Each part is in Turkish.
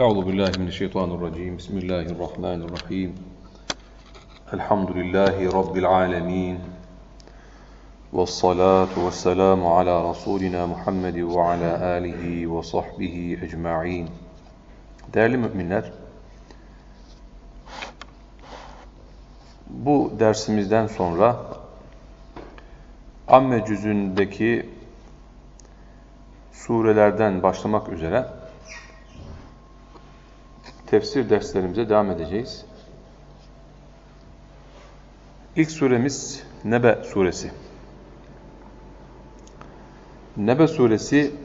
أعوذ بالله من الشيطان الرجيم بسم الله الرحمن الرحيم الحمد لله رب العالمين والصلاة والسلام على رسولنا Muhammed وعلى آله وصحبه أجمعين Değerli müminler, bu dersimizden sonra Amme cüzündeki surelerden başlamak üzere tefsir derslerimize devam edeceğiz. İlk suremiz Nebe suresi. Nebe suresi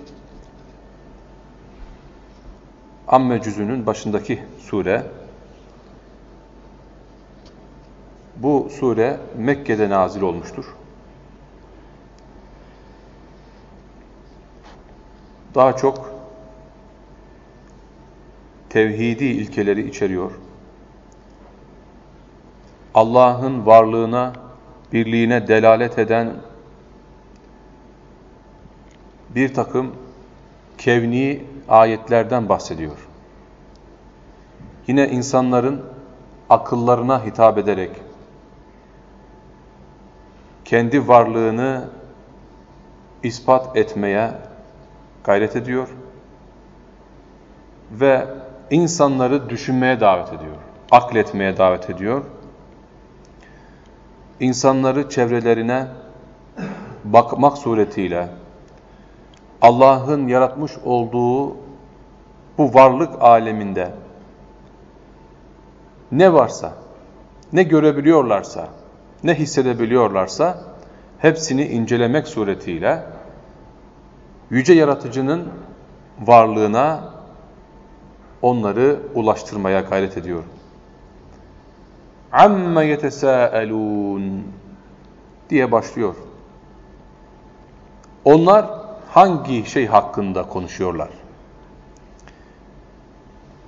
Amme cüzünün başındaki sure. Bu sure Mekke'de nazil olmuştur. Daha çok tevhidi ilkeleri içeriyor. Allah'ın varlığına, birliğine delalet eden bir takım kevni ayetlerden bahsediyor. Yine insanların akıllarına hitap ederek kendi varlığını ispat etmeye gayret ediyor ve insanları düşünmeye davet ediyor, akletmeye davet ediyor. İnsanları çevrelerine bakmak suretiyle Allah'ın yaratmış olduğu bu varlık aleminde ne varsa, ne görebiliyorlarsa, ne hissedebiliyorlarsa hepsini incelemek suretiyle yüce yaratıcının varlığına onları ulaştırmaya gayret ediyor. Amma yetesâelûn diye başlıyor. Onlar hangi şey hakkında konuşuyorlar?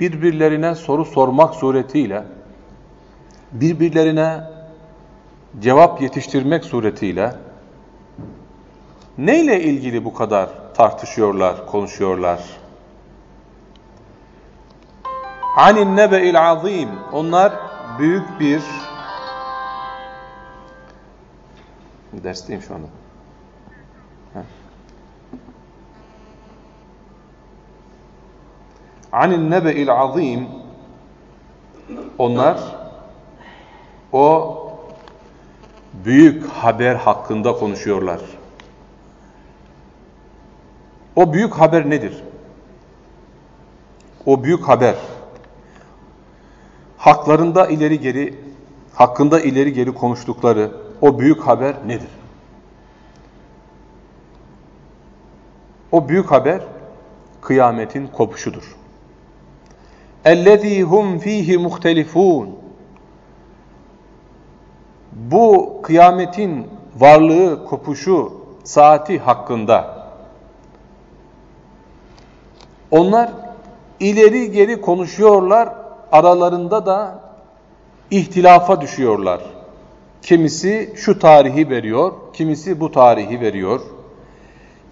Birbirlerine soru sormak suretiyle, birbirlerine cevap yetiştirmek suretiyle neyle ilgili bu kadar tartışıyorlar, konuşuyorlar? Anin nebe'il azim. Onlar büyük bir dersteyim şu anda. Anin nebe'il azim. Onlar o büyük haber hakkında konuşuyorlar. O büyük haber nedir? O büyük haber haklarında ileri geri hakkında ileri geri konuştukları o büyük haber nedir? O büyük haber kıyametin kopuşudur. اَلَّذ۪ي هُمْ ف۪يهِ مُخْتَلِفُونَ Bu kıyametin varlığı, kopuşu, saati hakkında onlar ileri geri konuşuyorlar aralarında da ihtilafa düşüyorlar. Kimisi şu tarihi veriyor, kimisi bu tarihi veriyor.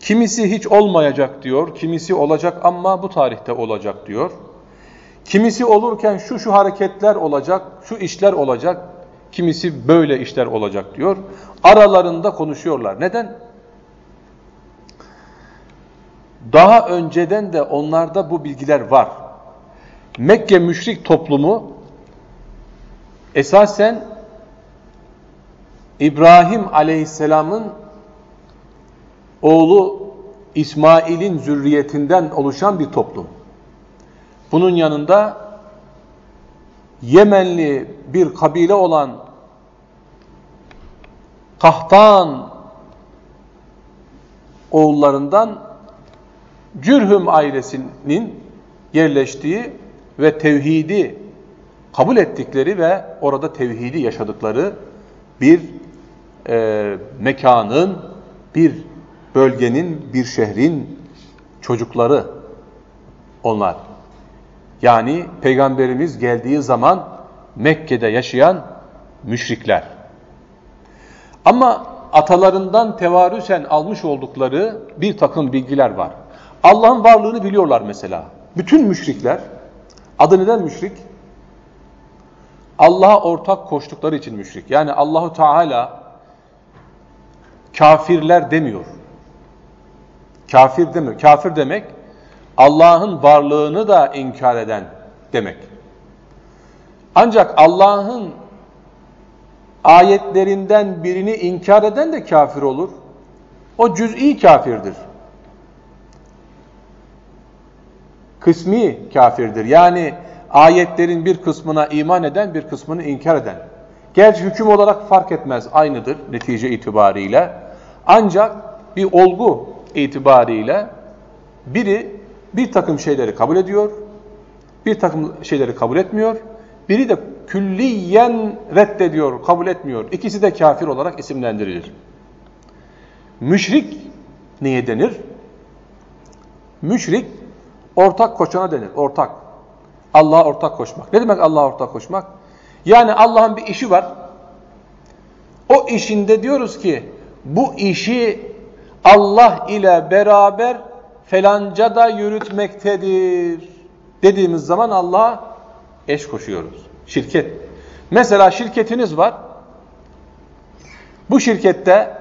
Kimisi hiç olmayacak diyor, kimisi olacak ama bu tarihte olacak diyor. Kimisi olurken şu şu hareketler olacak, şu işler olacak, kimisi böyle işler olacak diyor. Aralarında konuşuyorlar. Neden? Daha önceden de onlarda bu bilgiler var. Mekke müşrik toplumu esasen İbrahim aleyhisselamın oğlu İsmail'in zürriyetinden oluşan bir toplum. Bunun yanında Yemenli bir kabile olan Kahtan oğullarından Cürhüm ailesinin yerleştiği ve tevhidi kabul ettikleri ve orada tevhidi yaşadıkları bir e, mekanın, bir bölgenin, bir şehrin çocukları onlar. Yani Peygamberimiz geldiği zaman Mekke'de yaşayan müşrikler. Ama atalarından tevarüsen almış oldukları bir takım bilgiler var. Allah'ın varlığını biliyorlar mesela. Bütün müşrikler Adı neden müşrik? Allah'a ortak koştukları için müşrik. Yani Allahu Teala kafirler demiyor. Kafir demiyor. Kafir demek Allah'ın varlığını da inkar eden demek. Ancak Allah'ın ayetlerinden birini inkar eden de kafir olur. O cüz'i kafirdir. Kısmi kafirdir. Yani ayetlerin bir kısmına iman eden, bir kısmını inkar eden. Gerçi hüküm olarak fark etmez, aynıdır netice itibariyle. Ancak bir olgu itibariyle biri bir takım şeyleri kabul ediyor, bir takım şeyleri kabul etmiyor, biri de külliyen reddediyor, kabul etmiyor. İkisi de kafir olarak isimlendirilir. Müşrik neye denir? Müşrik ortak koşana denir, ortak. Allah'a ortak koşmak. Ne demek Allah'a ortak koşmak? Yani Allah'ın bir işi var. O işinde diyoruz ki bu işi Allah ile beraber felanca da yürütmektedir dediğimiz zaman Allah'a eş koşuyoruz. Şirket. Mesela şirketiniz var. Bu şirkette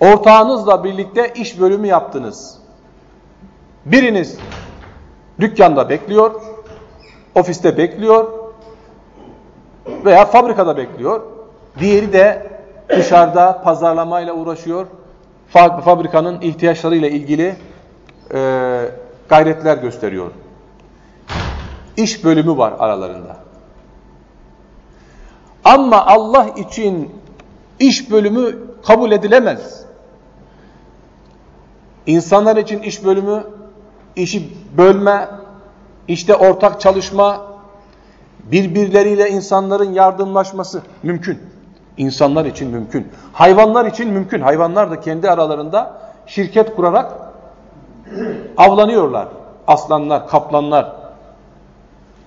ortağınızla birlikte iş bölümü yaptınız. Biriniz dükkanda bekliyor, ofiste bekliyor veya fabrikada bekliyor. Diğeri de dışarıda pazarlamayla uğraşıyor. Fabrikanın ihtiyaçlarıyla ilgili e, gayretler gösteriyor. İş bölümü var aralarında. Ama Allah için iş bölümü kabul edilemez. İnsanlar için iş bölümü, işi bölme, işte ortak çalışma, birbirleriyle insanların yardımlaşması mümkün. İnsanlar için mümkün. Hayvanlar için mümkün. Hayvanlar da kendi aralarında şirket kurarak avlanıyorlar. Aslanlar, kaplanlar,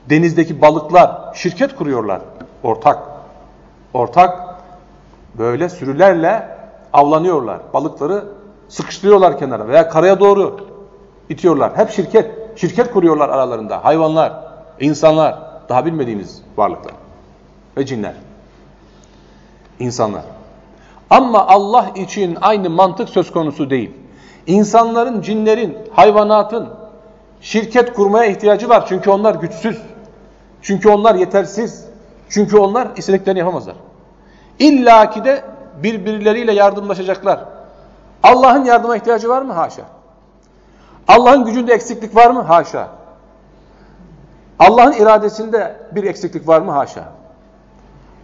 denizdeki balıklar şirket kuruyorlar. Ortak. Ortak böyle sürülerle avlanıyorlar. Balıkları sıkıştırıyorlar kenara veya karaya doğru itiyorlar. Hep şirket. Şirket kuruyorlar aralarında. Hayvanlar, insanlar, daha bilmediğimiz varlıklar ve cinler. İnsanlar. Ama Allah için aynı mantık söz konusu değil. İnsanların, cinlerin, hayvanatın şirket kurmaya ihtiyacı var. Çünkü onlar güçsüz. Çünkü onlar yetersiz. Çünkü onlar istediklerini yapamazlar. İlla ki de birbirleriyle yardımlaşacaklar. Allah'ın yardıma ihtiyacı var mı? Haşa. Allah'ın gücünde eksiklik var mı? Haşa. Allah'ın iradesinde bir eksiklik var mı? Haşa.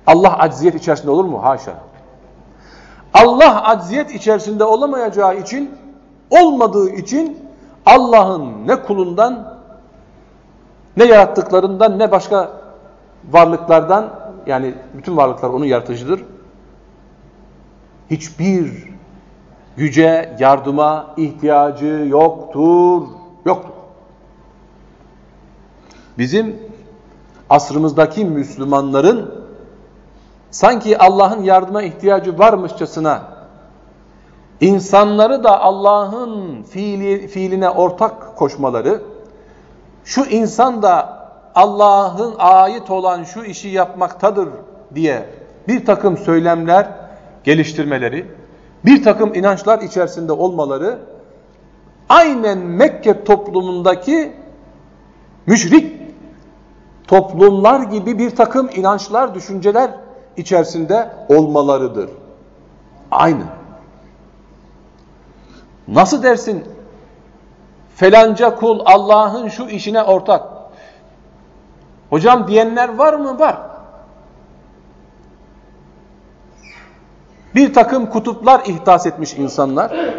Allah acziyet içerisinde olur mu? Haşa. Allah acziyet içerisinde olamayacağı için, olmadığı için Allah'ın ne kulundan, ne yarattıklarından, ne başka varlıklardan, yani bütün varlıklar onun yaratıcıdır. Hiçbir güce, yardıma ihtiyacı yoktur. Yoktur. Bizim asrımızdaki Müslümanların sanki Allah'ın yardıma ihtiyacı varmışçasına insanları da Allah'ın fiili, fiiline ortak koşmaları, şu insan da Allah'ın ait olan şu işi yapmaktadır diye bir takım söylemler geliştirmeleri, bir takım inançlar içerisinde olmaları aynen Mekke toplumundaki müşrik toplumlar gibi bir takım inançlar, düşünceler içerisinde olmalarıdır. Aynı. Nasıl dersin? Felanca kul Allah'ın şu işine ortak. Hocam diyenler var mı? Var. Bir takım kutuplar ihdas etmiş insanlar.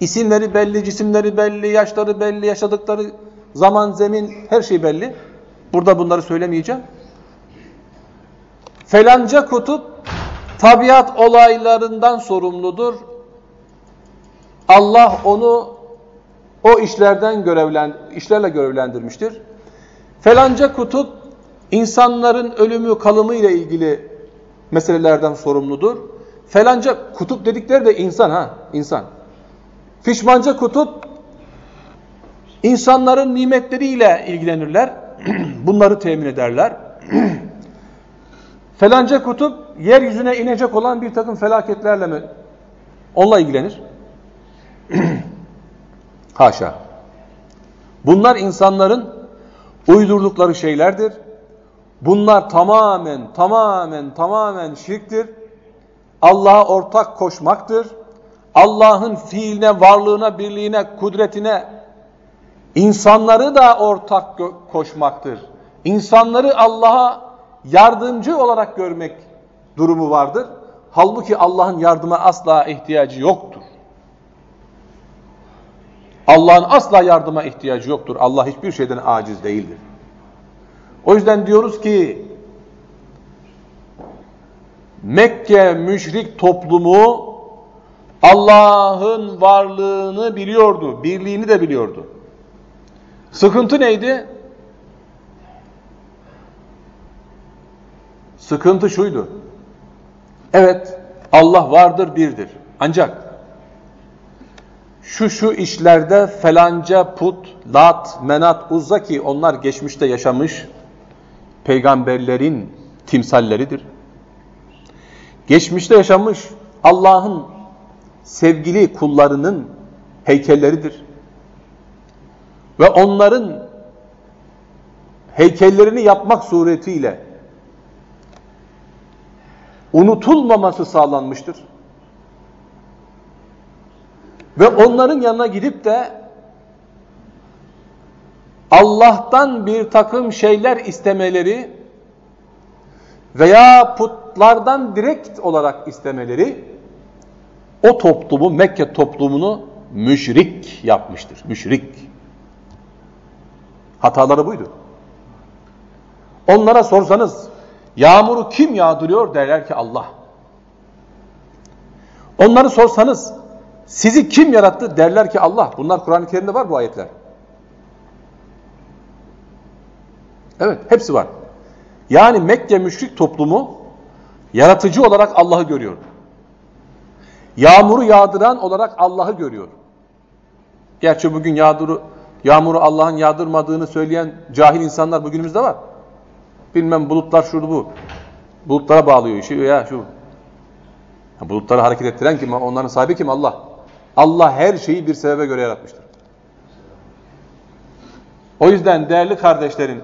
İsimleri belli, cisimleri belli, yaşları belli, yaşadıkları zaman, zemin, her şey belli. Burada bunları söylemeyeceğim. Felanca kutup tabiat olaylarından sorumludur. Allah onu o işlerden görevlen işlerle görevlendirmiştir. Felanca kutup insanların ölümü, kalımı ile ilgili meselelerden sorumludur. Felanca kutup dedikleri de insan ha, insan. Fişmanca kutup İnsanların nimetleriyle ilgilenirler. Bunları temin ederler. Felanca kutup yeryüzüne inecek olan bir takım felaketlerle mi onunla ilgilenir? Haşa. Bunlar insanların uydurdukları şeylerdir. Bunlar tamamen, tamamen, tamamen şirktir. Allah'a ortak koşmaktır. Allah'ın fiiline, varlığına, birliğine, kudretine insanları da ortak koşmaktır. İnsanları Allah'a yardımcı olarak görmek durumu vardır. Halbuki Allah'ın yardıma asla ihtiyacı yoktur. Allah'ın asla yardıma ihtiyacı yoktur. Allah hiçbir şeyden aciz değildir. O yüzden diyoruz ki Mekke müşrik toplumu Allah'ın varlığını biliyordu, birliğini de biliyordu. Sıkıntı neydi? Sıkıntı şuydu. Evet, Allah vardır, birdir. Ancak şu şu işlerde felanca put, lat, menat, uzza ki onlar geçmişte yaşamış peygamberlerin timsalleridir. Geçmişte yaşamış Allah'ın sevgili kullarının heykelleridir. Ve onların heykellerini yapmak suretiyle unutulmaması sağlanmıştır. Ve onların yanına gidip de Allah'tan bir takım şeyler istemeleri veya putlardan direkt olarak istemeleri o toplumu, Mekke toplumunu müşrik yapmıştır. Müşrik. Hataları buydu. Onlara sorsanız yağmuru kim yağdırıyor derler ki Allah. Onları sorsanız sizi kim yarattı derler ki Allah. Bunlar Kur'an-ı Kerim'de var bu ayetler. Evet hepsi var. Yani Mekke müşrik toplumu yaratıcı olarak Allah'ı görüyor. Yağmuru yağdıran olarak Allah'ı görüyor. Gerçi bugün yağduru, yağmuru Allah'ın yağdırmadığını söyleyen cahil insanlar bugünümüzde var. Bilmem bulutlar şurada bu. Bulutlara bağlıyor işi ya şu. Bulutları hareket ettiren kim? Onların sahibi kim? Allah. Allah her şeyi bir sebebe göre yaratmıştır. O yüzden değerli kardeşlerim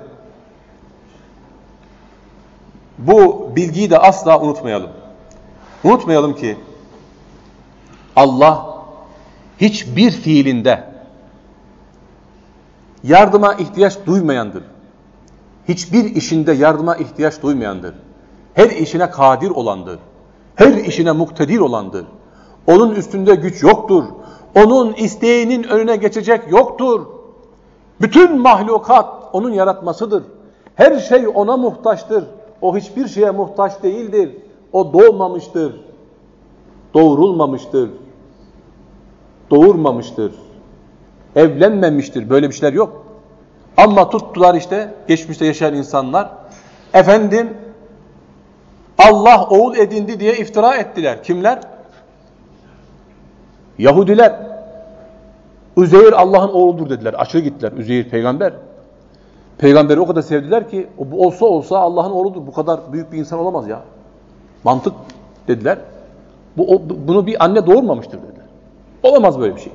bu bilgiyi de asla unutmayalım. Unutmayalım ki Allah hiçbir fiilinde yardıma ihtiyaç duymayandır. Hiçbir işinde yardıma ihtiyaç duymayandır. Her işine kadir olandır. Her işine muktedir olandır. Onun üstünde güç yoktur. Onun isteğinin önüne geçecek yoktur. Bütün mahlukat onun yaratmasıdır. Her şey ona muhtaçtır. O hiçbir şeye muhtaç değildir. O doğmamıştır. Doğurulmamıştır. Doğurmamıştır. Evlenmemiştir. Böyle bir şeyler yok. Ama tuttular işte geçmişte yaşayan insanlar. Efendim Allah oğul edindi diye iftira ettiler. Kimler? Yahudiler. Üzeyir Allah'ın oğludur dediler. Aşırı gittiler. Üzeyir peygamber. Peygamberi o kadar sevdiler ki bu olsa olsa Allah'ın oğludur. Bu kadar büyük bir insan olamaz ya. Mantık dediler. Bu, o, bunu bir anne doğurmamıştır dediler. Olamaz böyle bir şey.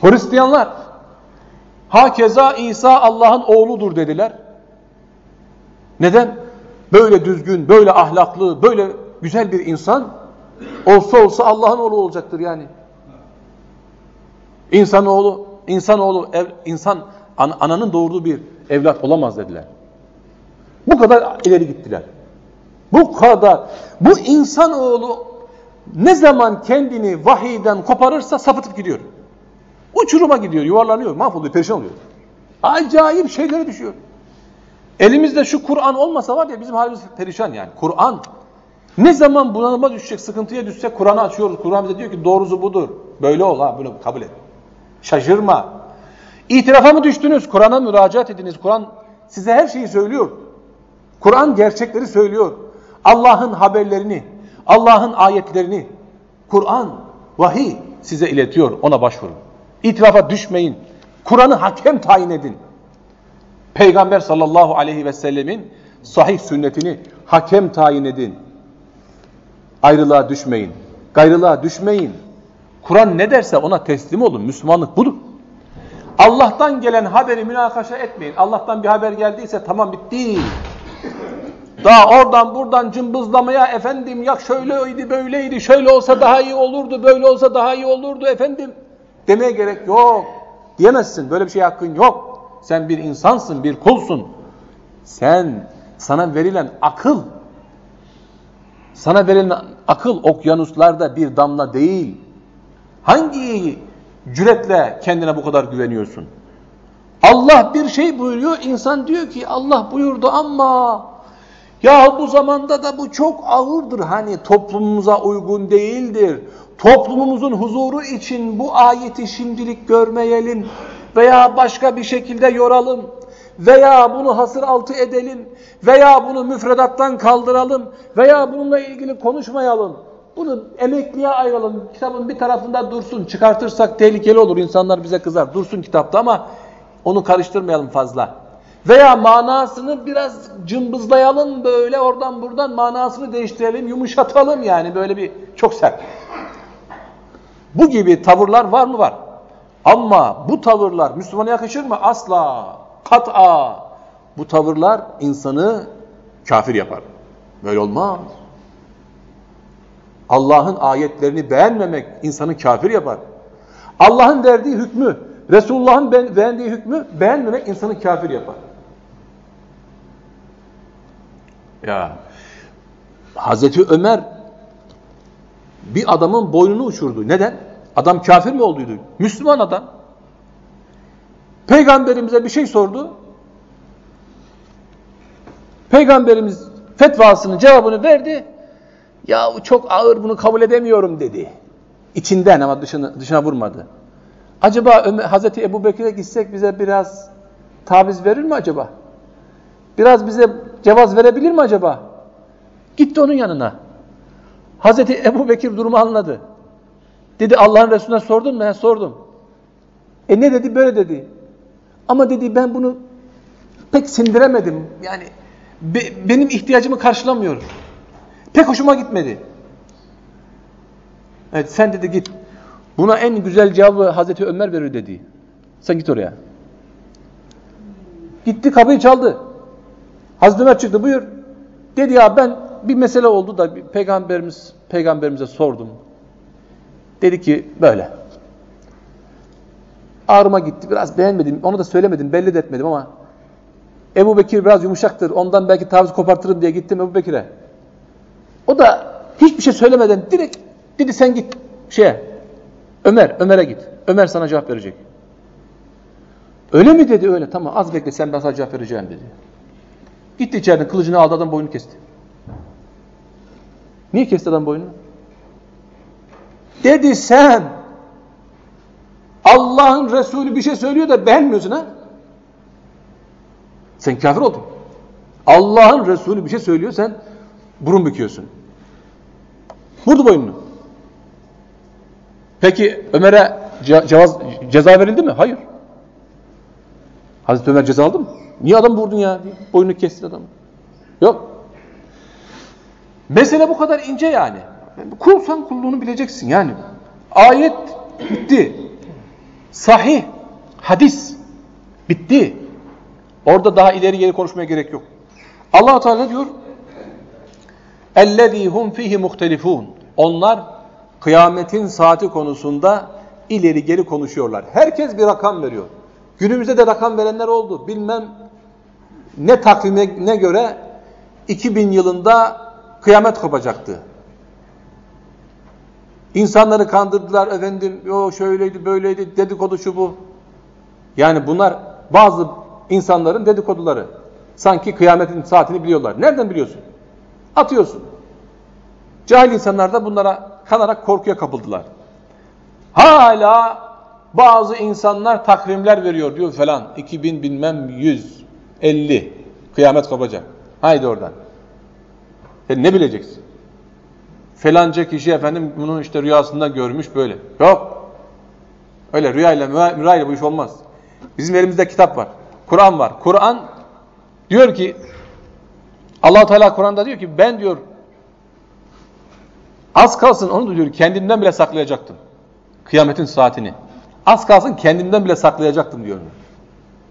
Hristiyanlar hakeza İsa Allah'ın oğludur dediler. Neden? Böyle düzgün, böyle ahlaklı, böyle güzel bir insan olsa olsa Allah'ın oğlu olacaktır yani. İnsanoğlu, insanoğlu, ev, insan an, ananın doğurduğu bir evlat olamaz dediler. Bu kadar ileri gittiler. Bu kadar. Bu insanoğlu ne zaman kendini vahiyden koparırsa sapıtıp gidiyor. Uçuruma gidiyor, yuvarlanıyor, mahvoluyor, perişan oluyor. Acayip şeylere düşüyor. Elimizde şu Kur'an olmasa var ya bizim halimiz perişan yani. Kur'an. Ne zaman bunalıma düşecek, sıkıntıya düşsek Kur'an'ı açıyoruz. Kur'an bize diyor ki doğrusu budur. Böyle ol ha, böyle kabul et. Şaşırma. İtirafa mı düştünüz? Kur'an'a müracaat ediniz. Kur'an size her şeyi söylüyor. Kur'an gerçekleri söylüyor. Allah'ın haberlerini, Allah'ın ayetlerini, Kur'an, vahiy size iletiyor. Ona başvurun. İtirafa düşmeyin. Kur'an'ı hakem tayin edin. Peygamber sallallahu aleyhi ve sellemin sahih sünnetini hakem tayin edin. Ayrılığa düşmeyin. Gayrılığa düşmeyin. Kur'an ne derse ona teslim olun. Müslümanlık budur. Allah'tan gelen haberi münakaşa etmeyin. Allah'tan bir haber geldiyse tamam bitti. Daha oradan buradan cımbızlamaya efendim ya şöyleydi böyleydi şöyle olsa daha iyi olurdu böyle olsa daha iyi olurdu efendim demeye gerek yok. Diyemezsin böyle bir şey hakkın yok. Sen bir insansın bir kulsun. Sen sana verilen akıl sana verilen akıl okyanuslarda bir damla değil. Hangi cüretle kendine bu kadar güveniyorsun? Allah bir şey buyuruyor, insan diyor ki Allah buyurdu ama ya bu zamanda da bu çok ağırdır. Hani toplumumuza uygun değildir. Toplumumuzun huzuru için bu ayeti şimdilik görmeyelim veya başka bir şekilde yoralım veya bunu hasır altı edelim veya bunu müfredattan kaldıralım veya bununla ilgili konuşmayalım. Bunu emekliye ayıralım. Kitabın bir tarafında dursun. Çıkartırsak tehlikeli olur. İnsanlar bize kızar. Dursun kitapta ama onu karıştırmayalım fazla. Veya manasını biraz cımbızlayalım böyle oradan buradan manasını değiştirelim, yumuşatalım yani böyle bir çok sert. Bu gibi tavırlar var mı? Var. Ama bu tavırlar Müslümana yakışır mı? Asla. Kat'a. Bu tavırlar insanı kafir yapar. Böyle olmaz. Allah'ın ayetlerini beğenmemek insanı kafir yapar. Allah'ın verdiği hükmü, Resulullah'ın beğendiği hükmü beğenmemek insanı kafir yapar. Ya Hazreti Ömer bir adamın boynunu uçurdu. Neden? Adam kafir mi olduydu? Müslüman adam. Peygamberimize bir şey sordu. Peygamberimiz fetvasının cevabını verdi. Ya çok ağır bunu kabul edemiyorum dedi. İçinden ama dışına, dışına vurmadı. Acaba Hazreti Ebu Bekir'e gitsek bize biraz taviz verir mi acaba? Biraz bize cevaz verebilir mi acaba? Gitti onun yanına. Hazreti Ebu Bekir durumu anladı. Dedi Allah'ın Resulüne sordun mu? He, sordum. E ne dedi? Böyle dedi. Ama dedi ben bunu pek sindiremedim. Yani be, benim ihtiyacımı karşılamıyor. Pek hoşuma gitmedi. Evet sen dedi git. Buna en güzel cevabı Hazreti Ömer verir dedi. Sen git oraya. Gitti kapıyı çaldı. Hazreti Ömer çıktı buyur. Dedi ya ben bir mesele oldu da peygamberimiz peygamberimize sordum. Dedi ki böyle. Ağrıma gitti. Biraz beğenmedim. Onu da söylemedim. Belli de etmedim ama Ebu Bekir biraz yumuşaktır. Ondan belki taviz kopartırım diye gittim Ebu Bekir'e. O da hiçbir şey söylemeden direkt dedi sen git şeye Ömer, Ömer'e git. Ömer sana cevap verecek. Öyle mi dedi öyle. Tamam az bekle sen ben sana cevap vereceğim dedi. Gitti içeriden kılıcını aldı adam boynunu kesti. Niye kesti adam boynunu? Dedi sen Allah'ın Resulü bir şey söylüyor da beğenmiyorsun ha? Sen kafir oldun. Allah'ın Resulü bir şey söylüyor sen burun büküyorsun. Vurdu boynunu. Peki Ömer'e ce ceza verildi mi? Hayır. Hazreti Ömer ceza aldı mı? Niye adam vurdun ya? Boynunu kestin adamı. Yok. Mesele bu kadar ince yani. Kulsan kulluğunu bileceksin yani. Ayet bitti. Sahih, hadis bitti. Orada daha ileri geri konuşmaya gerek yok. allah Teala diyor? اَلَّذ۪ي هُمْ ف۪يهِ مُخْتَلِفُونَ Onlar kıyametin saati konusunda ileri geri konuşuyorlar. Herkes bir rakam veriyor. Günümüzde de rakam verenler oldu. Bilmem ne takvime göre 2000 yılında kıyamet kopacaktı. İnsanları kandırdılar efendim, yo şöyleydi böyleydi dedikodu şu bu. Yani bunlar bazı insanların dedikoduları. Sanki kıyametin saatini biliyorlar. Nereden biliyorsun? Atıyorsun. Cahil insanlar da bunlara kanarak korkuya kapıldılar. Hala bazı insanlar takvimler veriyor diyor falan. 2000 bilmem 150 kıyamet kopacak. Haydi oradan. Sen ne bileceksin? Felanca kişi efendim bunu işte rüyasında görmüş böyle. Yok. Öyle rüyayla, mürayla bu iş olmaz. Bizim elimizde kitap var. Kur'an var. Kur'an diyor ki allah Teala Kur'an'da diyor ki ben diyor az kalsın onu diyor kendimden bile saklayacaktım. Kıyametin saatini. Az kalsın kendimden bile saklayacaktım diyor.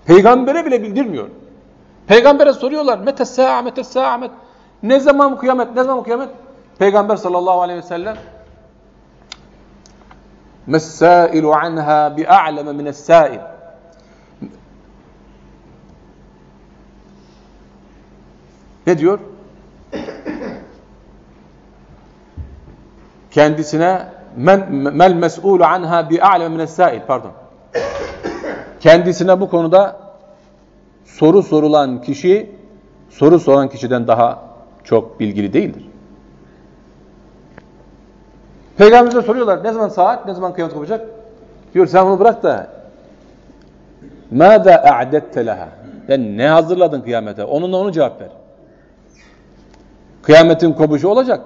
Peygambere bile bildirmiyor. Peygambere soruyorlar. Mete sa'a, mete. Ne zaman kıyamet, ne zaman kıyamet? Peygamber sallallahu aleyhi ve sellem Messailu anha bi'a'leme mine's-sa'il. Ne diyor? Kendisine men mel mes'ulu anha bi'a'leme mine's-sa'il. Pardon. Kendisine bu konuda soru sorulan kişi soru soran kişiden daha çok bilgili değildir. Peygamberimize soruyorlar ne zaman saat, ne zaman kıyamet kopacak? Diyor sen bunu bırak da مَاذَا اَعْدَدْتَ لَهَا Yani ne hazırladın kıyamete? Onunla onu cevap ver. Kıyametin kopuşu olacak.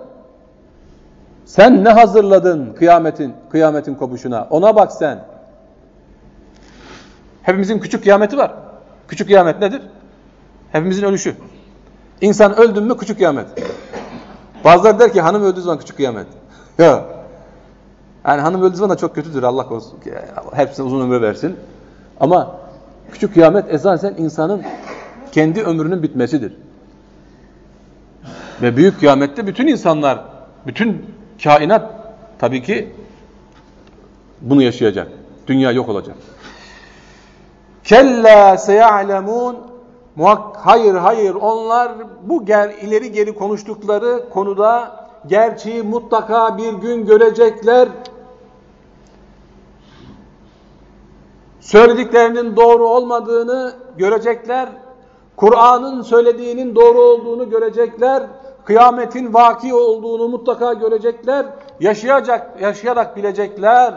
Sen ne hazırladın kıyametin kıyametin kopuşuna? Ona bak sen. Hepimizin küçük kıyameti var. Küçük kıyamet nedir? Hepimizin ölüşü. İnsan öldün mü küçük kıyamet. Bazıları der ki hanım öldüğü zaman küçük kıyamet. Ya. Yani hanım öldüğü zaman da çok kötüdür Allah korusun. Hepsine uzun ömür versin. Ama küçük kıyamet esasen insanın kendi ömrünün bitmesidir. Ve büyük kıyamette bütün insanlar, bütün kainat tabii ki bunu yaşayacak. Dünya yok olacak. Kella seya'lemun Hayır hayır onlar bu ger ileri geri konuştukları konuda gerçeği mutlaka bir gün görecekler. Söylediklerinin doğru olmadığını görecekler. Kur'an'ın söylediğinin doğru olduğunu görecekler Kıyametin vaki olduğunu mutlaka görecekler. Yaşayacak, yaşayarak bilecekler.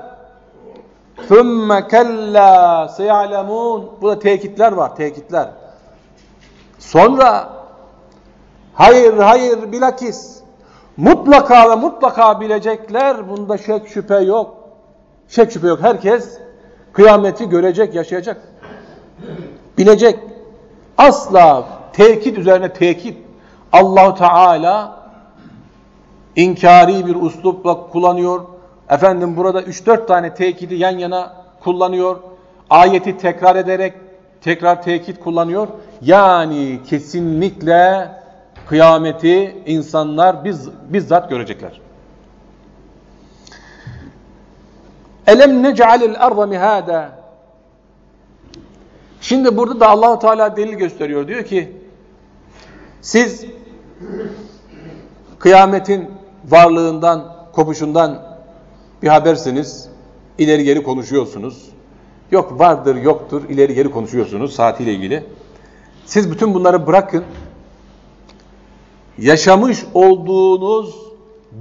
ثُمَّ كَلَّا سَيَعْلَمُونَ Burada tekitler var, tekitler. Sonra hayır hayır bilakis mutlaka ve mutlaka bilecekler. Bunda şek şüphe yok. Şek şüphe yok. Herkes kıyameti görecek, yaşayacak. Bilecek. Asla tekit üzerine tekit. Allahu Teala inkari bir uslupla kullanıyor. Efendim burada 3-4 tane tekidi yan yana kullanıyor. Ayeti tekrar ederek tekrar tekit kullanıyor. Yani kesinlikle kıyameti insanlar biz, bizzat görecekler. Elem nec'alil arda mihada. Şimdi burada da Allahu Teala delil gösteriyor. Diyor ki siz kıyametin varlığından, kopuşundan bir habersiniz. ileri geri konuşuyorsunuz. Yok vardır, yoktur, ileri geri konuşuyorsunuz saatiyle ilgili. Siz bütün bunları bırakın. Yaşamış olduğunuz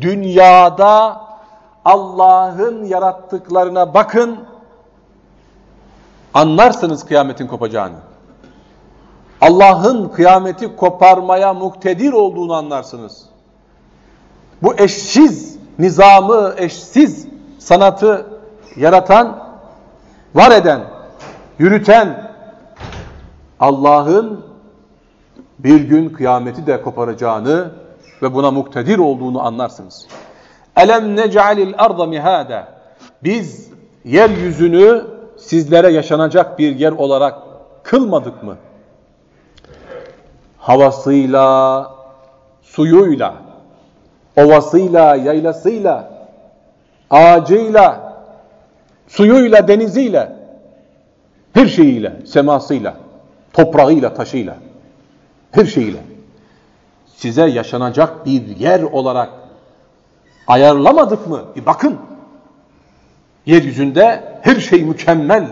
dünyada Allah'ın yarattıklarına bakın. Anlarsınız kıyametin kopacağını. Allah'ın kıyameti koparmaya muktedir olduğunu anlarsınız. Bu eşsiz nizamı, eşsiz sanatı yaratan, var eden, yürüten Allah'ın bir gün kıyameti de koparacağını ve buna muktedir olduğunu anlarsınız. Elem nec'alil arda mihada. Biz yeryüzünü sizlere yaşanacak bir yer olarak kılmadık mı? Havasıyla, suyuyla, ovasıyla, yaylasıyla, ağacıyla, suyuyla, deniziyle, her şeyiyle, semasıyla, toprağıyla, taşıyla, her şeyiyle size yaşanacak bir yer olarak ayarlamadık mı? Bir bakın. Yeryüzünde her şey mükemmel.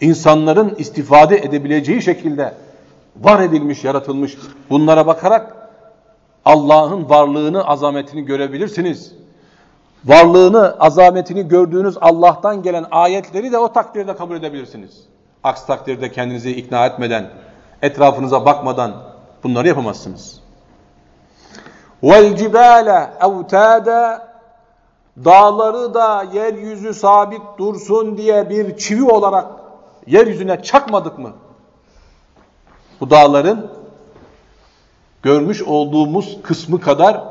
insanların istifade edebileceği şekilde var edilmiş, yaratılmış. Bunlara bakarak Allah'ın varlığını, azametini görebilirsiniz. Varlığını, azametini gördüğünüz Allah'tan gelen ayetleri de o takdirde kabul edebilirsiniz. Aksi takdirde kendinizi ikna etmeden, etrafınıza bakmadan bunları yapamazsınız. وَالْجِبَالَ اَوْتَادًا dağları da yeryüzü sabit dursun diye bir çivi olarak yeryüzüne çakmadık mı? Bu dağların görmüş olduğumuz kısmı kadar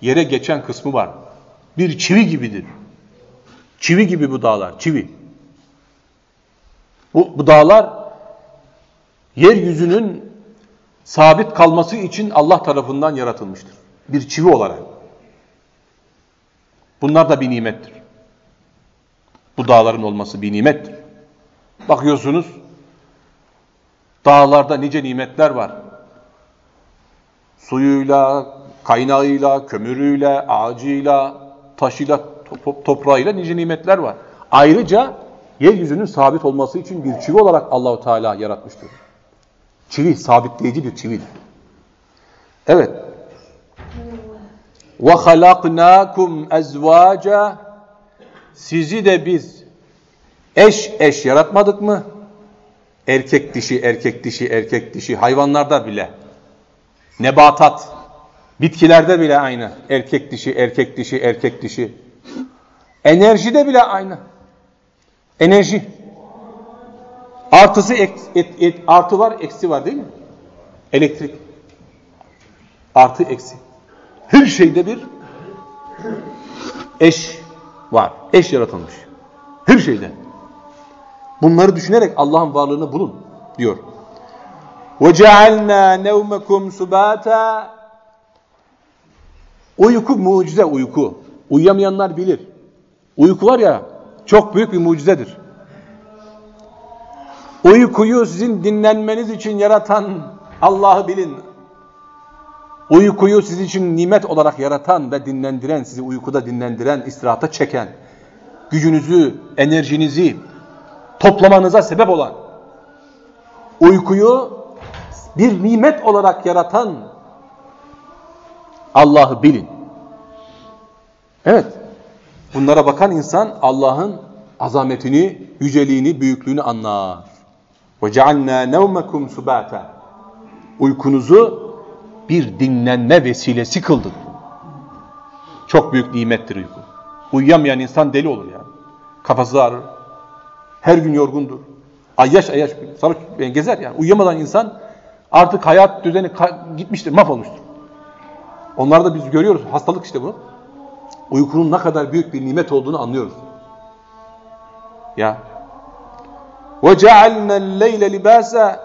yere geçen kısmı var. Bir çivi gibidir. Çivi gibi bu dağlar, çivi. Bu, bu dağlar yeryüzünün sabit kalması için Allah tarafından yaratılmıştır. Bir çivi olarak. Bunlar da bir nimettir. Bu dağların olması bir nimettir. Bakıyorsunuz dağlarda nice nimetler var. Suyuyla, kaynağıyla, kömürüyle, ağacıyla, taşıyla, top toprağıyla nice nimetler var. Ayrıca yeryüzünün sabit olması için bir çivi olarak Allahu Teala yaratmıştır. Çivi, sabitleyici bir çividir. Evet. وَخَلَقْنَاكُمْ اَزْوَاجًا Sizi de biz eş eş yaratmadık mı? Erkek dişi, erkek dişi, erkek dişi hayvanlarda bile. Nebatat, bitkilerde bile aynı. Erkek dişi, erkek dişi, erkek dişi. Enerjide bile aynı. Enerji. Artısı et, et, et, artı var, eksi var değil mi? Elektrik. Artı eksi. Her şeyde bir eş var. Eş yaratılmış. Her şeyde. Bunları düşünerek Allah'ın varlığını bulun diyor. وَجَعَلْنَا نَوْمَكُمْ سُبَاتًا Uyku mucize uyku. Uyuyamayanlar bilir. Uyku var ya çok büyük bir mucizedir. Uykuyu sizin dinlenmeniz için yaratan Allah'ı bilin. Uykuyu sizin için nimet olarak yaratan ve dinlendiren, sizi uykuda dinlendiren, istirahata çeken, gücünüzü, enerjinizi toplamanıza sebep olan, uykuyu bir nimet olarak yaratan Allah'ı bilin. Evet, bunlara bakan insan Allah'ın azametini, yüceliğini, büyüklüğünü anlar. وَجَعَلْنَا نَوْمَكُمْ سُبَاتًا Uykunuzu bir dinlenme vesilesi kıldık. Çok büyük nimettir uyku. Uyuyamayan insan deli olur yani. Kafası ağrır. her gün yorgundur. Ayyaş ayyaş sabah gezer yani. Uyuyamadan insan artık hayat düzeni gitmiştir, mahvolmuştur. Onları da biz görüyoruz. Hastalık işte bu. Uykunun ne kadar büyük bir nimet olduğunu anlıyoruz. Ya. Ve cealnel leyle libasa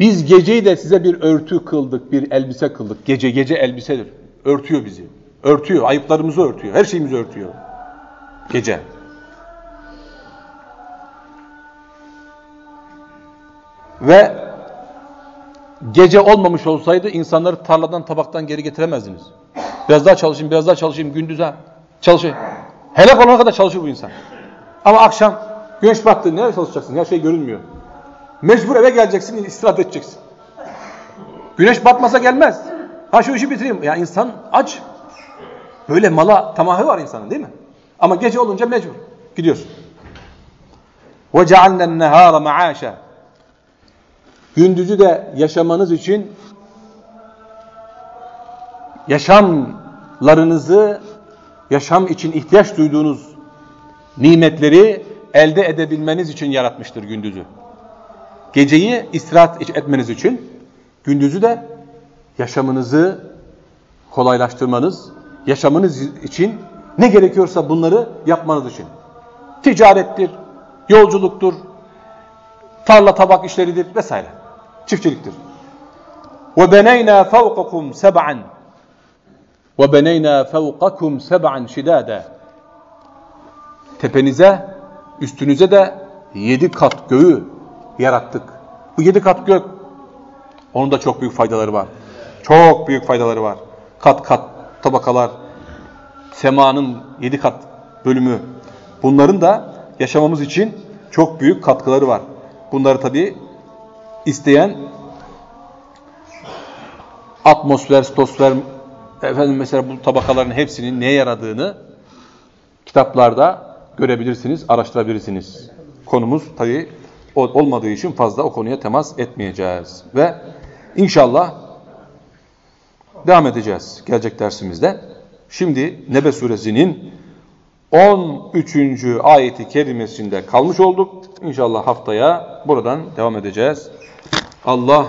biz geceyi de size bir örtü kıldık, bir elbise kıldık. Gece gece elbisedir. Örtüyor bizi. Örtüyor, ayıplarımızı örtüyor, her şeyimizi örtüyor. Gece. Ve gece olmamış olsaydı insanları tarladan tabaktan geri getiremezdiniz. Biraz daha çalışayım, biraz daha çalışayım, gündüze çalışayım. Helak olana kadar çalışır bu insan. Ama akşam güneş battı, nereye çalışacaksın? Her şey görünmüyor. Mecbur eve geleceksin, istirahat edeceksin. Güneş batmasa gelmez. Ha şu işi bitireyim. Ya insan aç. Böyle mala tamahı var insanın değil mi? Ama gece olunca mecbur. Gidiyorsun. وَجَعَلْنَا النَّهَارَ مَعَاشًا Gündüzü de yaşamanız için yaşamlarınızı, yaşam için ihtiyaç duyduğunuz nimetleri elde edebilmeniz için yaratmıştır gündüzü. Geceyi istirahat etmeniz için, gündüzü de yaşamınızı kolaylaştırmanız, yaşamınız için ne gerekiyorsa bunları yapmanız için. Ticarettir, yolculuktur, tarla tabak işleridir vesaire çiftçiliktir. Ve beneyna fawqakum seb'an. Ve beneyna fawqakum seb'an şidade. Tepenize, üstünüze de yedi kat göğü yarattık. Bu yedi kat gök, onun da çok büyük faydaları var. Çok büyük faydaları var. Kat kat tabakalar, semanın yedi kat bölümü. Bunların da yaşamamız için çok büyük katkıları var. Bunları tabii isteyen atmosfer, stosfer, efendim mesela bu tabakaların hepsinin neye yaradığını kitaplarda görebilirsiniz, araştırabilirsiniz. Konumuz tabi olmadığı için fazla o konuya temas etmeyeceğiz. Ve inşallah devam edeceğiz gelecek dersimizde. Şimdi Nebe suresinin 13. ayeti kerimesinde kalmış olduk. İnşallah haftaya buradan devam edeceğiz. Allah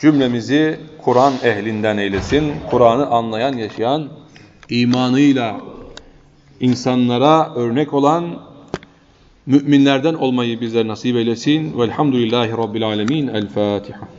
cümlemizi Kur'an ehlinden eylesin. Kur'an'ı anlayan, yaşayan, imanıyla insanlara örnek olan müminlerden olmayı bizlere nasip eylesin. Velhamdülillahi Rabbil alemin. El Fatiha.